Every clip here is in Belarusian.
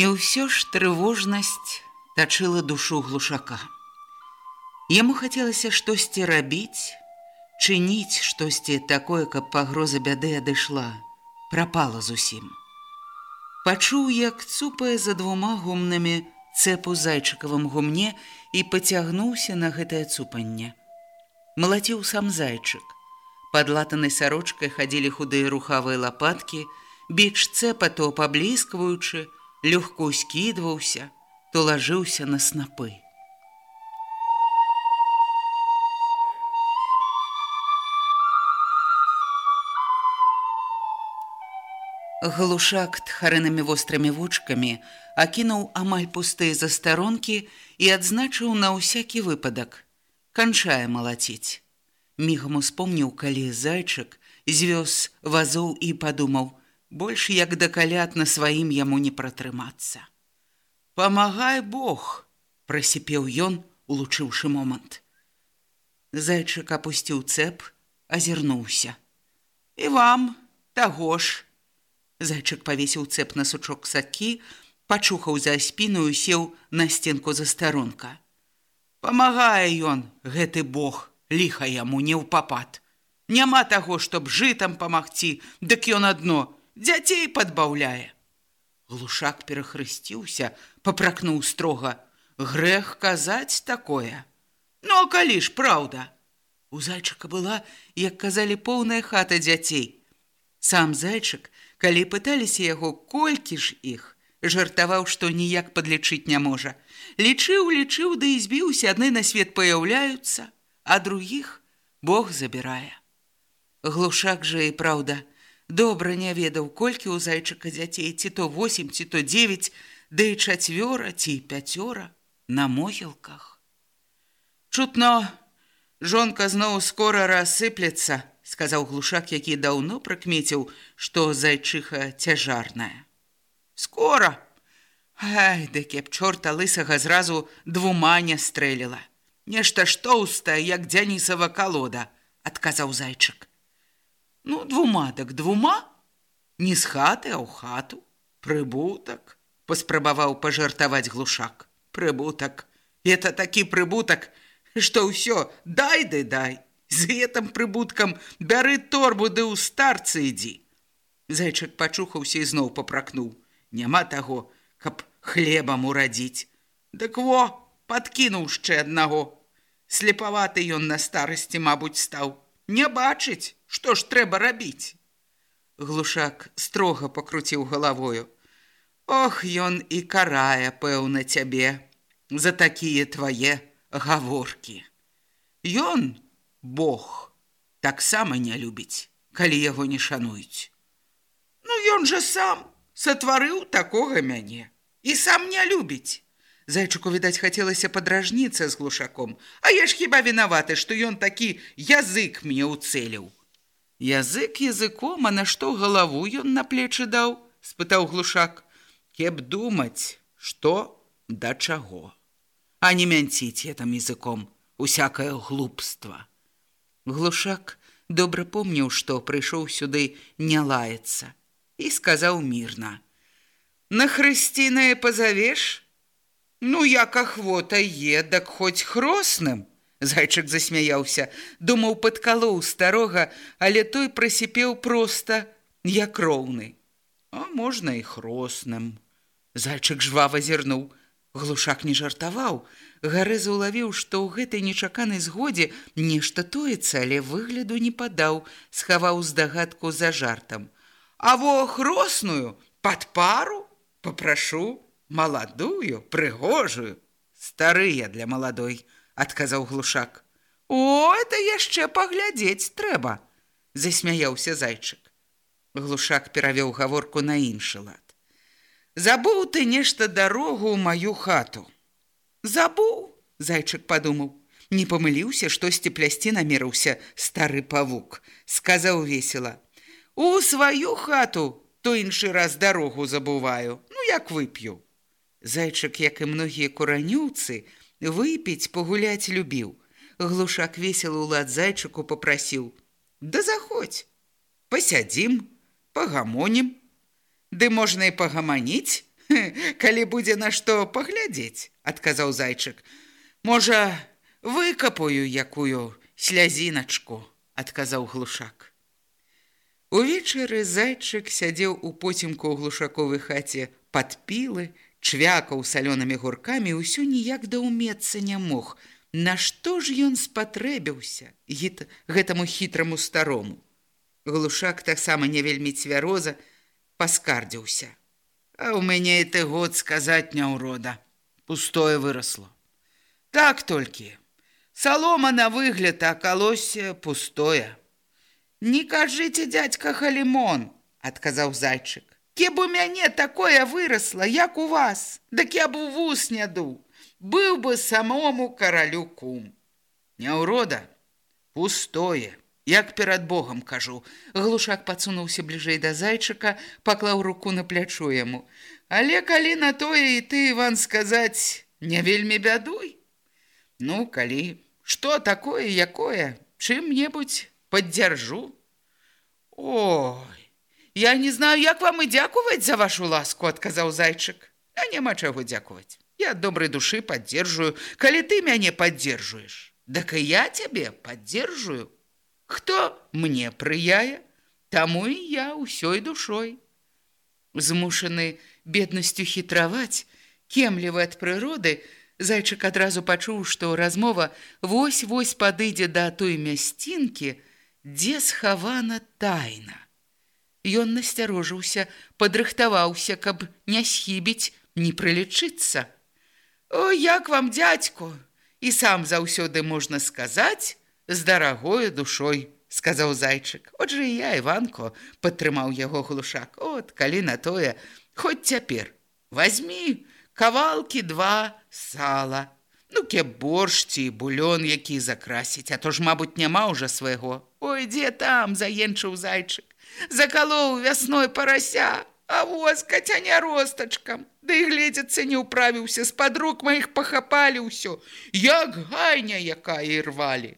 І ўсё ж трывожнасць тачыла душу глушака. Яму хацелася штосьці рабіць, чыніць штосьці такое, каб пагроза бяды адышла, прапала зусім. Пачуў, як цупае за двума гумнамі цэпу зайчыкавым гумне і пацягнуўся на гэтае цупанне. Малаціў сам зайчык. Пад латанай сарочкай хадзілі худыя рухавыя лапаткі, біч цэпа то пабліскваючы, лёгко скідваўся, то лажыўся на снапы. Глушак тхарынымі вострымі вучкамі акінуў амаль пустыя застаронкі і адзначыў на ўсякі выпадак. Канчае малаціць. Мігам успомніў, калі зайчык звёз вазоў і падумаў: больш як да калят на сваім яму не пратрымацца. Памагай Бог, прасіпеў ён, улучыўшы момант. Зайчык апусціў цэп, азірнуўся. І вам таго ж. Зайчык павесіў цэп на сучок сакі, пачухаў за спіную, сеў на сценку за старонка. Памагае ён, гэты Бог, ліха яму не ў папад. Няма таго, чтоб жытам памагці, дык ён адно, дзяцей падбаўляе. Глушак перахрысціўся, папракнуў строга: Грэх казаць такое. Ну а калі ж праўда? У зайчыка была, як казалі поўная хата дзяцей. Сам зайчык, калі пыталіся яго колькі ж іх, жартаваў, што ніяк падлічыць не можа. Лічыў, лічыў, ды да і збіўся адны на свет паяўляюцца, а другіх Бог забірае. Глушак жа і праўда, добра не ведаў колькі ў зайчыка дзяцей ці то 8 ці то 9 да і чацвёра ці пяцёра на могілках. Чутно жонка зноў скора рассыплецца сказаў глушак які даўно прыкмеціў што зайчыха цяжарная. Скора! Ай да кеп чорта лысага зразу двума не стрэліла. Нешта ж тоўстая як дзянісава калода адказаў зайчык Ну, двума так двума, не з хаты, а ў хату, прыбутак, паспрабаваў пажартаваць глушак. Прыбутак, это такі прыбутак, што ўсё, дай ды дай. З гэтым прыбуткам бяры торбу ды ў старцы ідзі. Зайчык пачухаўся і зноў папракнуў. Няма таго, каб хлебам урадзіць. Дык во, падкінуў яшчэ аднаго. Слепаваты ён на старасці, мабуць, стаў. Не бачыць, Што ж трэба рабіць? Глушак строга пакруціў галавою. Ох, ён і карае, пэўна цябе, за такія твае гаворкі. Ён, Бог, таксама не любіць, калі яго не шануюць. Ну ён жа сам сатварыў такога мяне і сам не любіць. Зайчыку, відаць, хацелася падражніцца з глушаком, А я ж хіба вінаваты, што ён такі язык мне ўцэліў. Язык языком, а на што галаву ён на плечы даў, спытаў глушак, кеп думаць, што да чаго. А не мянціць я там языком усякае глупства. Глушак добра помніў, што прыйшоў сюды не лаецца і сказаў мірна: « На хрысцінае пазавеш? Ну як ахвота едак хоць хросным, Зайчык засмяяўся, думаў падкалоў старога, але той прасіпеў проста як роўны. А можна і хросным. Зайчык жвава зірнуў. Глушак не жартаваў. Гарэза ўлавіў, што ў гэтай нечаканай згодзе нешта тоецца, але выгляду не падаў, схаваў здагадку за жартам. А во хросную пад пару попрашу маладую, прыгожую, старыя для маладой адказаў глушак. О, это яшчэ паглядзець трэба, засмяяўся зайчык. Глушак перавёў гаворку на іншы лад. Забыў ты нешта дарогу ў маю хату. Забыў, зайчык падумаў, не памыліўся, штосьці плясці намерыўся стары павук, сказаў весела: « У сваю хату то іншы раз дарогу забываю, ну як вып'ю. Зайчык, як і многія куранюцы, выпіць пагуляць любіў глушак весел улад зайчыку попрасіў да заходь пасядзім пагамонім ды можна і пагаманіць калі будзе на што паглядзець адказаў зайчык. Можа выкапаю якую слязіначку адказаў глушак. Увечары зайчык сядзеў у поцемку ў глушаковай хаце падпілы чвякаў салёнымі гуркамі ўсё ніяк даўмецца не мог. Нашто ж ён спатрэбіўся гіт гэтаму хітраму старому. Глушак таксама не вельмі цвяроза паскардзіўся. А ў мяне і ты год сказаць няўрода. Пустое вырасло. Так толькі. Салома на выгляд, а калосе пустое. Не кажыце, дядька Халімон, адказаў зайчык. Ке б у мяне такое вырасла, як у вас, дык я б у вус не ду, быў бы самому каралю кум. Няўрода, пустое, як перад Богом кажу. Глушак падсунуўся бліжэй да зайчыка, паклаў руку на плячу яму. Але калі на тое і ты, Іван сказаць, не вельмі бядуй. Ну, калі, што такое, якое, чым-небудзь паддзяржу? Ой, Я не знаю, як вам і дзякуваць за вашу ласку, адказаў зайчык. А няма чаго дзякуваць. Я ад добрай душы паддзержую, калі ты мяне паддзержуеш. Дак і я цябе паддзержую. Хто мне прыяе, таму і я ўсёй душой. Змушаны беднасцю хітраваць, кемлівы ад прыроды, зайчык адразу пачуў, што размова вось-вось падыдзе да той мясцінкі, дзе схавана тайна. Ён насцярожыўся, падрыхтаваўся, каб не схібіць, не прылічыцца. О, як вам дядьку, і сам заўсёды можна сказаць з дарагою душой, сказаў зайчык. Отже і я Іванко падтрымаў яго глушак. От калі на тое, хоць цяпер возьми кавалкі два сала. Ну ке борщ ці булён, які закрасіць, а то ж, мабуть, няма ўжо свайго. Ой, дзе там заенчыў зайчык закалоў вясной парася, а воз кацяня ростачкам. Да гледзяцца не ўправіўся, з-пад рук маіх пахапалі ўсё, як гайня, якая і рвалі.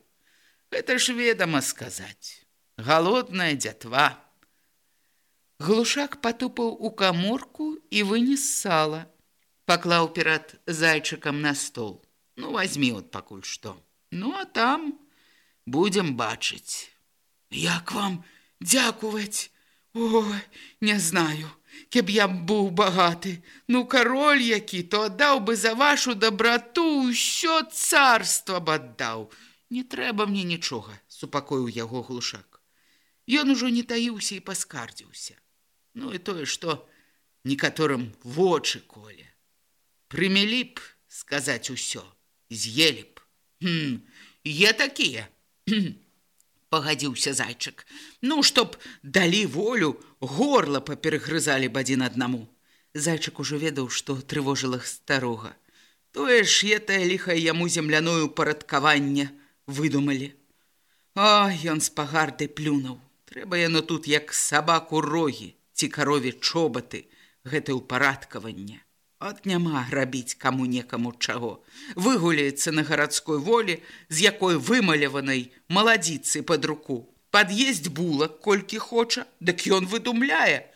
Гэта ж ведама сказаць. Галодная дзятва. Глушак патупаў у каморку і вынес сала. Паклаў перад зайчыкам на стол. Ну, возьми от пакуль што. Ну, а там будзем бачыць. Як вам дзякуваць. О, не знаю, Кеб я быў багаты, ну кароль які, то аддаў бы за вашу дабрату ўсё царства б аддаў. Не трэба мне нічога, супакоіў яго глушак. Ён ужо не таіўся і паскардзіўся. Ну і тое, што некаторым вочы коле. Прымелі б сказаць усё, з'елі б. Хм, е такія пагадзіўся зайчык. Ну, чтоб далі волю, горла паперагрызалі б адзін аднаму. Зайчык ужо ведаў, што трывожыла старога. Тое ж етае ліха яму земляное парадкаванне выдумалі. А ён з пагардай плюнуў. Трэба яно тут як сабаку рогі ці карове чобаты, гэта ўпарадкаванне. От няма рабіць каму некаму чаго. Выгуляецца на гарадской волі, з якой вымаляванай маладзіцы пад руку. Пад'езд булак колькі хоча, дык ён выдумляе.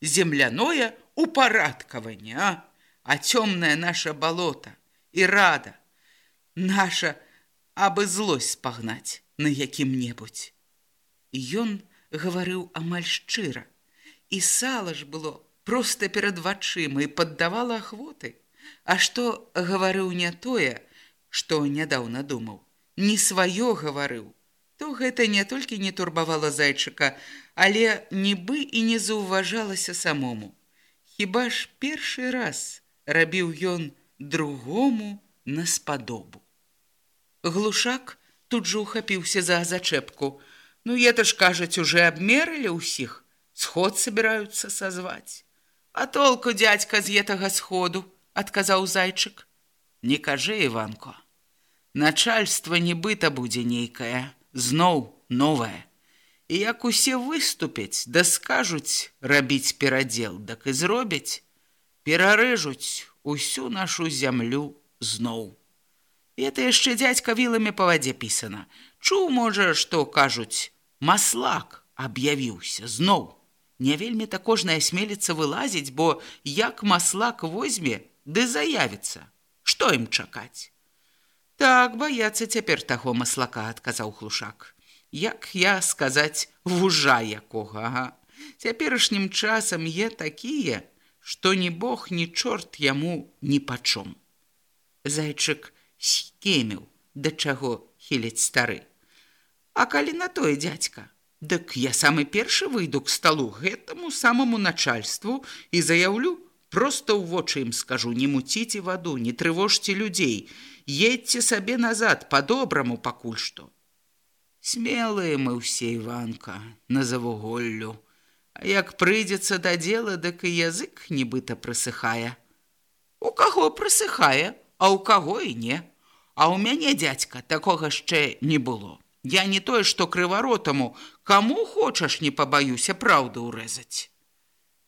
Земляное упарадкаванне, а, а цёмнае наша балота і рада. Наша абы злосць спагнаць на якім-небудзь. Ён гаварыў амаль шчыра, і сала ж было проста перад вачыма і паддавала ахвоты. А што гаварыў не тое, што нядаўна думаў, не сваё гаварыў, то гэта не толькі не турбавала зайчыка, але нібы і не заўважалася самому. Хіба ж першы раз рабіў ён другому на спадобу. Глушак тут жа ухапіўся за зачэпку. Ну, это ж, кажаць, уже абмерылі ўсіх, сход собираюцца сазваць. А толку дядька з гэтага сходу, адказаў зайчык. Не кажы, Іванко. Начальства нібыта будзе нейкае, зноў новае. І як усе выступяць, да скажуць рабіць перадзел, дак і зробяць, перарэжуць усю нашу зямлю зноў. Это яшчэ дядька віламі па вадзе пісана. Чуў, можа, што кажуць, маслак аб'явіўся зноў. Не вельмі та кожная смеліцца вылазіць, бо як маслак возьме, ды заявіцца. Што ім чакаць? Так баяцца цяпер таго маслака, адказаў хлушак. Як я сказаць вужа якога, ага. Цяперашнім часам е такія, што ні бог, ні чорт яму ні пачом. Зайчык скеміў, да чаго хіліць стары. А калі на тое дядька, дык я самы першы выйду к сталу гэтаму самаму начальству і заяўлю, просто ў вочы ім скажу, не муціце ваду, не трывожце людзей, едьце сабе назад по-добраму пакуль што. Смелыя мы ўсе Іванка на завуголлю, А як прыйдзецца да дзела, дык і язык нібыта прысыхае. У каго прысыхае, а ў каго і не. А ў мяне дядька такога яшчэ не было. Я не тое, што крываротаму, каму хочаш не пабаюся праўду ўрэзаць.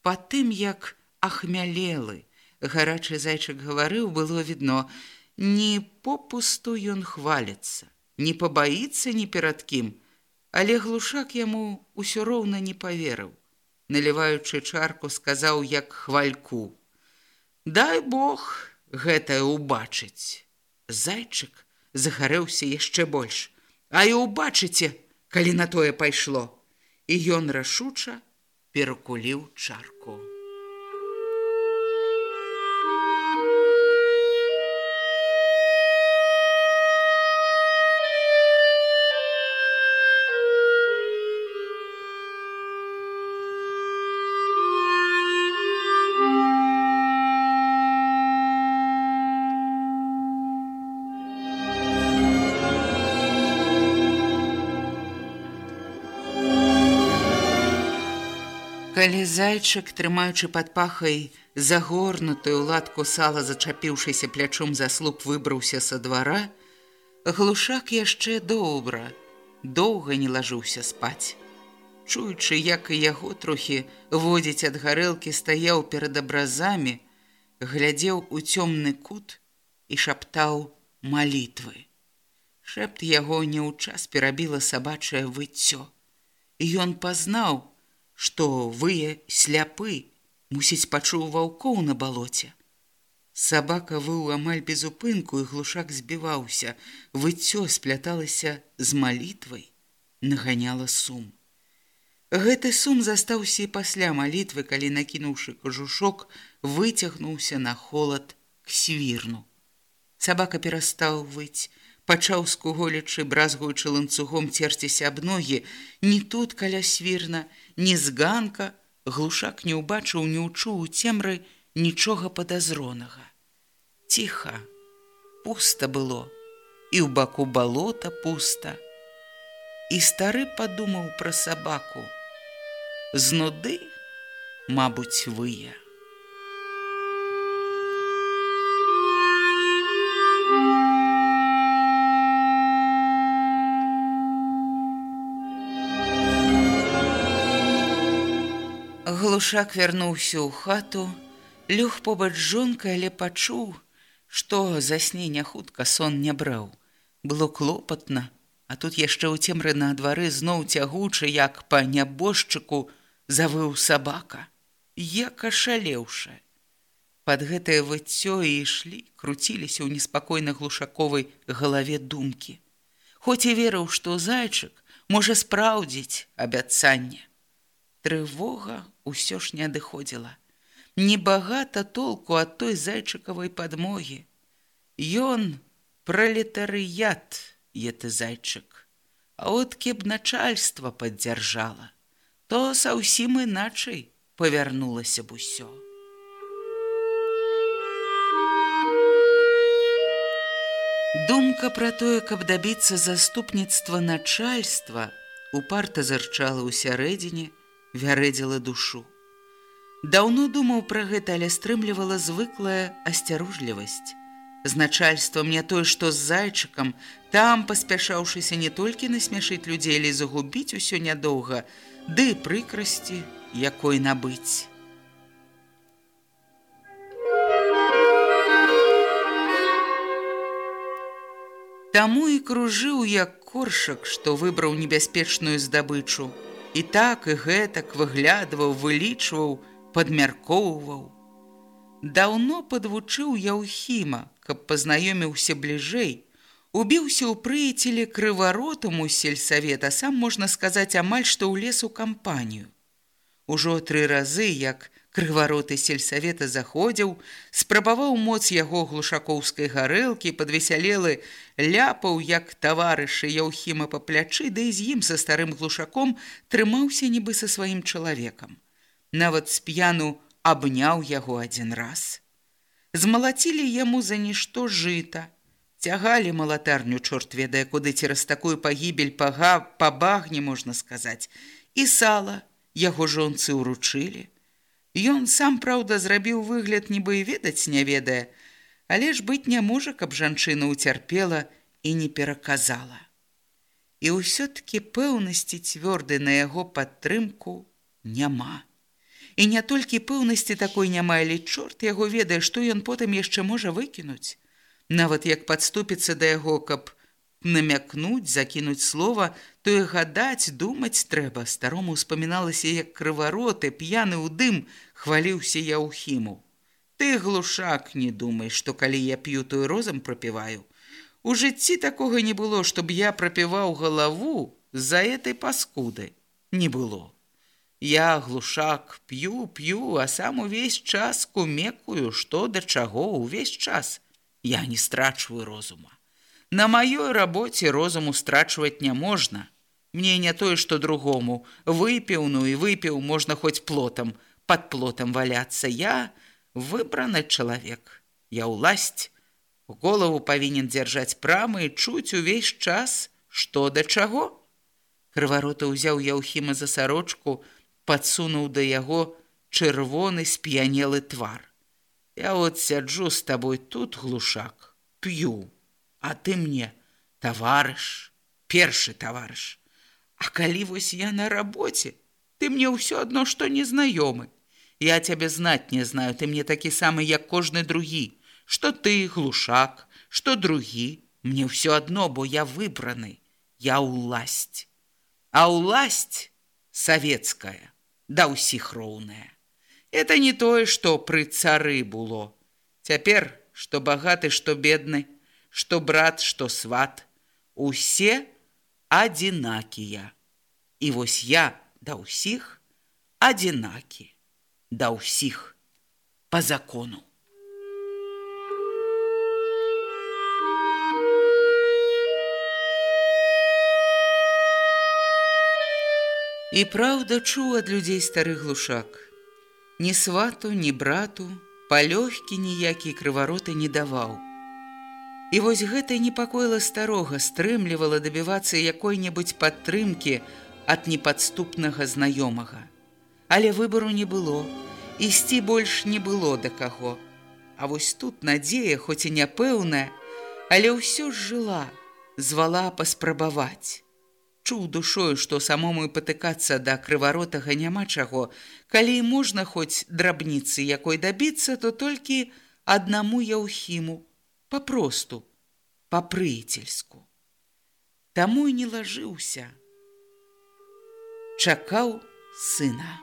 Па тым, як ахмялелы, гарачы зайчык гаварыў, было відно, не попусту ён хваліцца, не пабаіцца ні перад кім, але глушак яму ўсё роўна не паверыў. Наліваючы чарку, сказаў як хвальку: « Дай Бог гэтае ўбачыць зайчык загарэўся яшчэ больш а і убачыце калі на тое пайшло. І ён рашуча перакуліў чарку Калі зайчык, трымаючы пад пахай загорнутую ладку сала, зачапіўшыся плячом за слуп, выбраўся са двара, глушак яшчэ добра, доўга не лажыўся спаць. Чуючы, як і яго трохі водзіць ад гарэлкі, стаяў перад абразамі, глядзеў у цёмны кут і шаптаў малітвы. Шэпт яго не ў час перабіла сабачае выццё. Ён пазнаў, што вые сляпы мусіць пачуў ваўкоў на балоце. Сабака выў амаль без упынку і глушак збіваўся, выццё спляталася з малітвай, наганяла сум. Гэты сум застаўся і пасля малітвы, калі накінуўшы кажушок, выцягнуўся на холад к свірну. Сабака перастаў выць, пачаў скуголячы, бразгуючы ланцугом церціся аб ногі, не тут каля свірна, ні з ганка, глушак не ўбачыў, не ўчуў у цемры нічога падазронага. Ціха, пуста было, і ў баку балота пуста. І стары падумаў пра сабаку. З нуды, мабуць, выя. Глушак вярнуўся ў хату, лёг побач жонкай, але пачуў, што засне не хутка сон не браў. Было клопатна, а тут яшчэ ў цемры на двары зноў цягучы, як па нябожчыку завыў сабака, як ашалеўшы. Пад гэтае выццё і ішлі, круціліся ў неспакойна глушаковай галаве думкі. хоць і верыў, што зайчык можа спраўдзіць абяцанне. Трывога ўсё ж не адыходзіла. Небагата толку ад той зайчыкавай падмогі. Ён пралетарыят, еты зайчык. А от кеб начальства паддзяржала, то саўсім іначай павярнулася б усё. Думка пра тое, каб дабіцца заступніцтва начальства, упарта зарчала ў сярэдзіне, вярэдзіла душу. Даўно думаў пра гэта, але стрымлівала звыклая асцярожлівасць. З начальствам не тое, што з зайчыкам, там паспяшаўшыся не толькі насмяшыць людзей, але загубіць усё нядоўга, ды прыкрасці, якой набыць. Таму і кружыў як коршак, што выбраў небяспечную здабычу. І так і гэтак выглядваў, вылічваў, падмяркоўваў. Даўно падвучыў Яўхіма, каб пазнаёміўся бліжэй, убіўся ў прыяцелі крываротам у сельсавет, а сам можна сказаць амаль што ў лесу кампанію. Ужо тры разы, як крывароты сельсавета заходзіў, спрабаваў моц яго глушакоўскай гарэлкі, падвесялелы, ляпаў, як таварышы Яўхіма па плячы, ды да з ім са старым глушаком трымаўся нібы са сваім чалавекам. Нават з п'яну абняў яго адзін раз. Змалацілі яму за нішто жыта. Цягалі малатарню чорт ведае, куды цераз такую пагібель пага па багне можна сказаць, і сала яго жонцы ўручылі. Ён сам, праўда, зрабіў выгляд, нібы і ведаць не ведае, але ж быць не можа, каб жанчына ўцярпела і не пераказала. І ўсё-ткі пэўнасці цвёрды на яго падтрымку няма. І не толькі пэўнасці такой няма, але чорт яго ведае, што ён потым яшчэ можа выкінуць. Нават як падступіцца да яго, каб намякнуць, закінуць слова, то і гадаць, думаць трэба. Старому ўспаміналася, як крывароты, п'яны ў дым, хваліўся я ў хіму. Ты, глушак, не думай, што калі я п'ю, то і розам прапіваю. У жыцці такога не было, чтоб я прапіваў галаву за этой паскуды. Не было. Я, глушак, п'ю, п'ю, а сам увесь час кумекую, што да чаго ўвесь час. Я не страчваю розума. На маёй рабоце розуму страчваць няможна. Мне не тое, што другому. Выпіў, ну і выпіў, можна хоць плотам, пад плотам валяцца. Я выбраны чалавек. Я ўласць. Голову павінен дзяржаць прамы і чуць увесь час, што да чаго. Крыварота ўзяў Яўхіма за сарочку, падсунуў да яго чырвоны сп'янелы твар. Я от сяджу з табой тут глушак, п'ю а ты мне таварыш першы таварыш А калі вось я на рабоце ты мне ўсё адно што незнаёмы я цябе знаць не знаю ты мне такі самы як кожны другі што ты глушак што другі мне ўсё адно бо я выбраны я ўласць а ўласць савецкая да ўсіх роўная это не тое што пры цары было. Цяпер што багаты што бедны што брат, што сват, усе адзінакія. І вось я да ўсіх адзінакі, да ўсіх па закону. І праўда чуў ад людзей стары глушак. Ні свату, ні брату, палёгкі ніякі крывароты не даваў. І вось гэта непакоіла старога стрымлівала дабівацца якой-небудзь падтрымкі ад непадступнага знаёмага. Але выбару не было, ісці больш не было да каго. А вось тут надзея, хоць і няпэўная, але ўсё ж жыла, звала паспрабаваць. Чуў душою, што самому і патыкацца да крываротага няма чаго, калі можна хоць драбніцы якой дабіцца, то толькі аднаму яўхіму, папросту, па-прыяцельску. Таму і не лажыўся. Чакаў сына.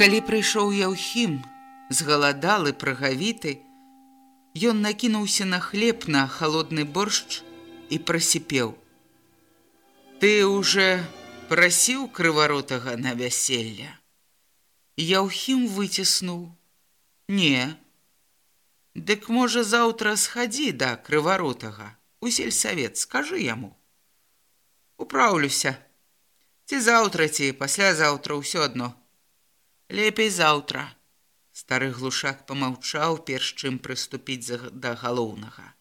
Калі прыйшоў Яўхім, згаладалы прагавіты, ён накінуўся на хлеб на халодны боршч і прасіпеў: « Ты уже прасіў крываротага на вяселля. Яўхім выціснуў: « Не. Дык можа заўтра схадзі да крываротага, у сельсавет скажы яму. Управлюся. Ці заўтра ці паслязаўтра ўсё адно. Лепей заўтра. Стары глушак помаўчаў, перш чым прыступіць да галоўнага.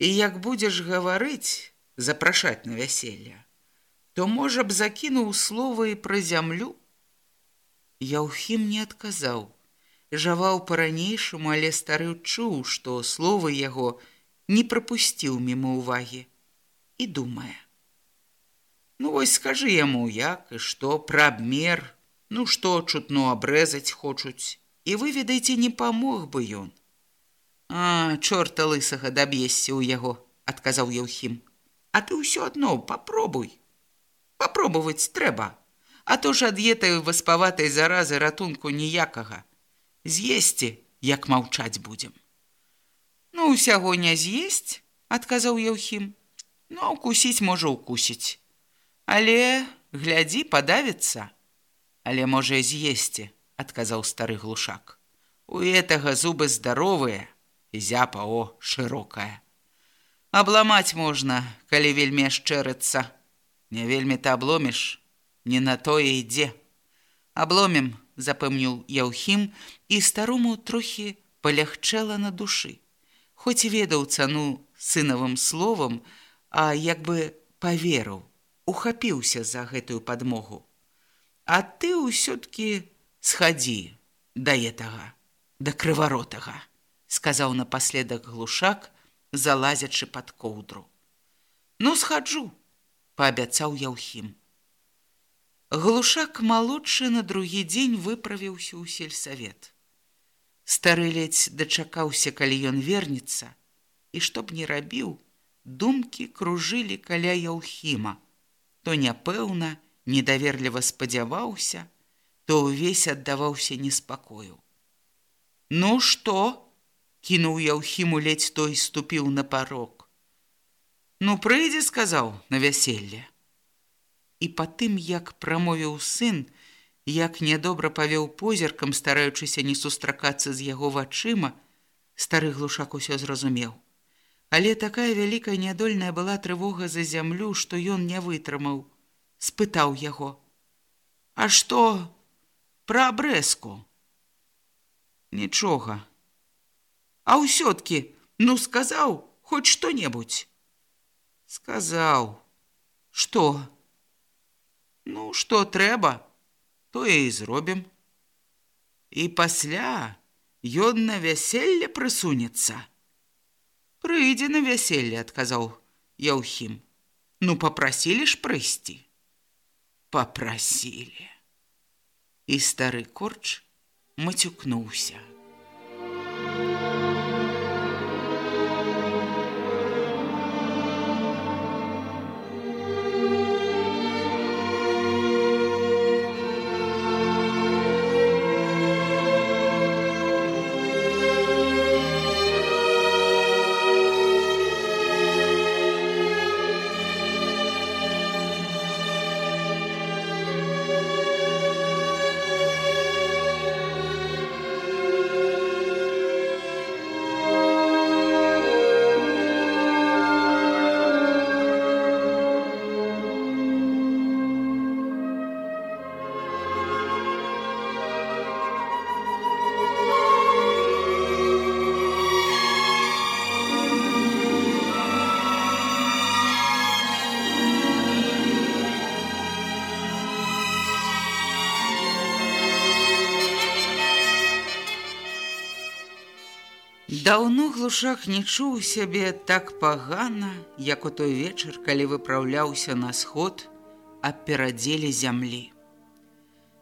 І як будзеш гаварыць, запрашаць на вяселля, то можа б закінуў словы і пра зямлю. Яўхім не адказаў, жаваў па-ранейшаму, але стары чуў, што словы яго не прапусціў мімо ўвагі і думае: Ну вось скажы яму, як і што пра абмер, ну што чутно абрэзаць хочуць, і вы ведаеце, не памог бы ён. А чорта лысага даб'есся ў яго, адказаў Яўхім. А ты ўсё адно попробуй. Попробовать трэба. А то ж ад етай васпаватай заразы ратунку ніякага. З'есці, як маўчаць будзем. Ну усяго не з'есць, адказаў Яўхім. Ну укусіць можа укусіць. Але глядзі падавіцца, Але можа з'есці, адказаў стары глушак. У гэтага зубы здаровыя, зяпа о шырокая. Абламаць можна, калі вельмі ашчэрыцца. Не вельмі ты абломіш, не на тое ідзе. Абломім, запэўніў Яўхім, і старому трохі палягчэла на душы. Хоць ведаў цану сынавым словам, а як бы паверыў, ухапіўся за гэтую падмогу. А ты ўсё-ткі схадзі да гэтага, да крываротага сказаў напаследак глушак, залазячы пад коўдру. Ну схаджу, паабяцаў Яўхім. Глушак малодшы на другі дзень выправіўся ў сельсавет. Стары ледзь дачакаўся, калі ён вернецца, і што б не рабіў, думкі кружылі каля Яўхіма, то няпэўна, недаверліва спадзяваўся, то ўвесь аддаваўся неспакою. Ну што? Кінуў яўхіму ледзь той ступіў на парог. Ну прыйдзе сказаў на вяселле. І па тым, як прамовіў сын, як нядобра павёў позіркам, стараючыся не сустракацца з яго вачыма, стары глушак усё зразумеў. Але такая вялікая нядольная была трывога за зямлю, што ён не вытрымаў, спытаў яго: « А што пра абрэзку? Нічога, А ўсё-ткі, ну сказаў хоць што-небудзь. Сказаў, што? Ну, што трэба, тое і зробім. І пасля ён на вяселле прысунецца. Прыйдзе на вяселле, адказаў Яўхім. Ну попрасілі ж прыйсці. Попрасілі. І стары корч мацюкнуўся. Даўно глушак не чуў сябе так пагана, як у той вечар, калі выпраўляўся на сход, а перадзелі зямлі.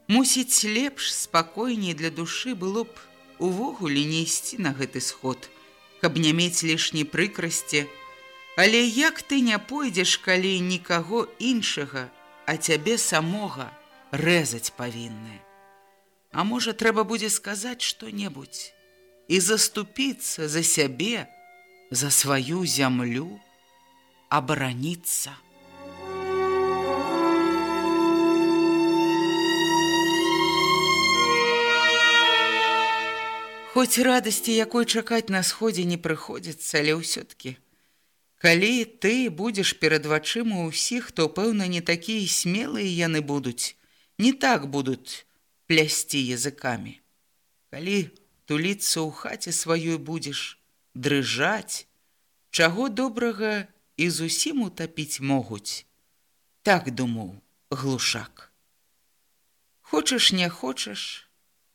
Мусіць, лепш спакойней для душы было б увогуле не ісці на гэты сход, каб не мець лішняй прыкрасці, Але як ты не пойдзеш, калі нікаго іншага, а цябе самога рэзаць павінны. А можа, трэба будзе сказаць што-небудзь і заступіцца за сябе, за сваю зямлю, абараніцца. Хоць радасці, якой чакаць на сходзе не прыходзіцца, але ўсё-ткі. Калі ты будзеш перад вачыма ўсіх, то, пэўна, не такія смелыя яны будуць, не так будуць плясці языкамі. Калі туліцца ў хаце сваёй будзеш, дрыжаць, чаго добрага і зусім утапіць могуць. Так думаў глушак. Хочаш, не хочаш,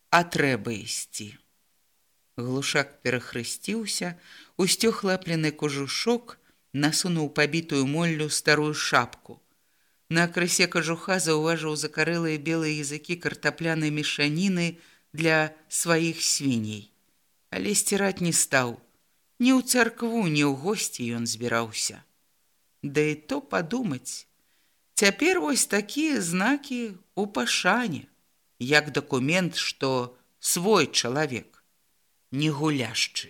а трэба ісці. Глушак перахрысціўся, усцёг лаплены кожушок, насунуў пабітую моллю старую шапку. На крысе кажуха заўважыў закарэлыя белыя языкі картаплянай мешаніны для сваіх свіней. Але сціраць не стаў. Ні ў царкву, ні ў госці ён збіраўся. Да і то падумаць. Цяпер вось такія знакі ў пашане, як дакумент, што свой чалавек не гуляшчы.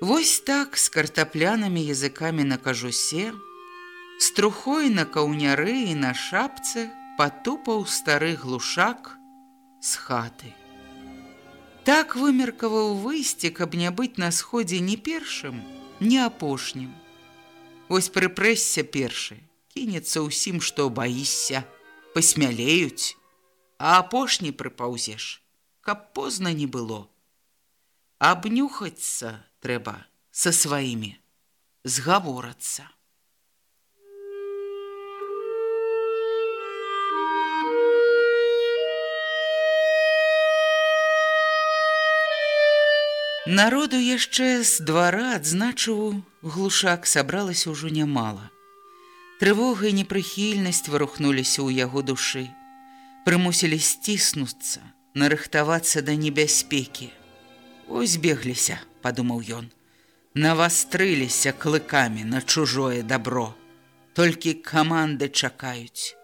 Вось так з картаплянымі языкамі на кажусе, з трухой на каўняры і на шапцы патупаў стары глушак з хаты. Так вымеркаваў выйсце, каб не быць на сходзе ні першым, ні апошнім. Вось прыпрэсся першы, кінецца ўсім, што баішся, пасмялеюць, а апошні прыпаўзеш, каб позна не было. Абнюхацца трэба са сваімі, згаворацца. Народу яшчэ з двара адзначыў глушак сабралася ўжо нямала. Трывога і непрыхільнасць вырухнуліся ў яго душы. Прымусілі сціснуцца, нарыхтавацца да небяспекі. Ось бегліся, падумаў ён. Навастрыліся клыкамі на чужое дабро. Толькі каманды чакаюць.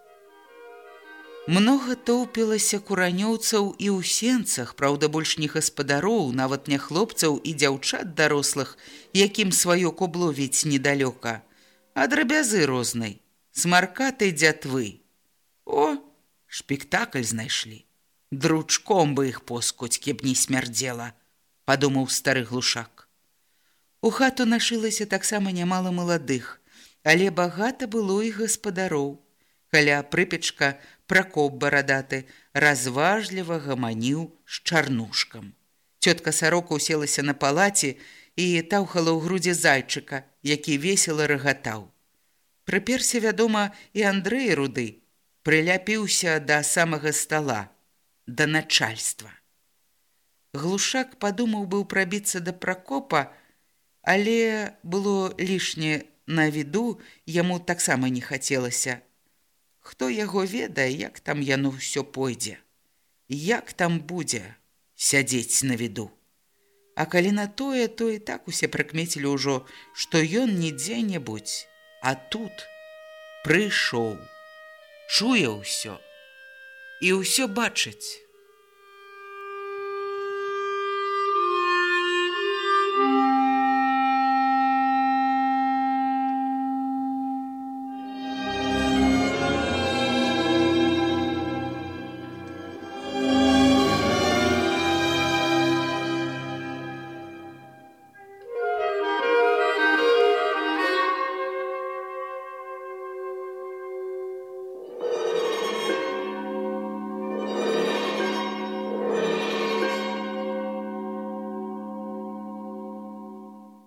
Многа тоўпілася куранёўцаў і ў сенцах, праўда, больш не гаспадароў, нават не хлопцаў і дзяўчат дарослых, якім сваё кубло ведь недалёка, а драбязы рознай, смаркатай дзятвы. О, шпектакль знайшлі. Дручком бы іх поскуць, кеб не смярдзела, падумаў стары глушак. У хату нашылася таксама нямала маладых, але багата было і гаспадароў. Каля прыпечка пракоп барадаты разважліва гаманіў з чарнушкам. Цётка сарока уселася на палаце і таўхала ў грудзі зайчыка, які весела рагатаў. Прыперся, вядома, і Андрэй руды, прыляпіўся да самага стала, да начальства. Глушак падумаў быў прабіцца да пракопа, але было лішне на віду, яму таксама не хацелася, Хто яго ведае, як там яно ўсё пойдзе, як там будзе сядзець на віду. А калі на тое, то і так усе прыкмецілі ўжо, што ён не дзе-небудзь, а тут прыйшоў, чуе ўсё і ўсё бачыць.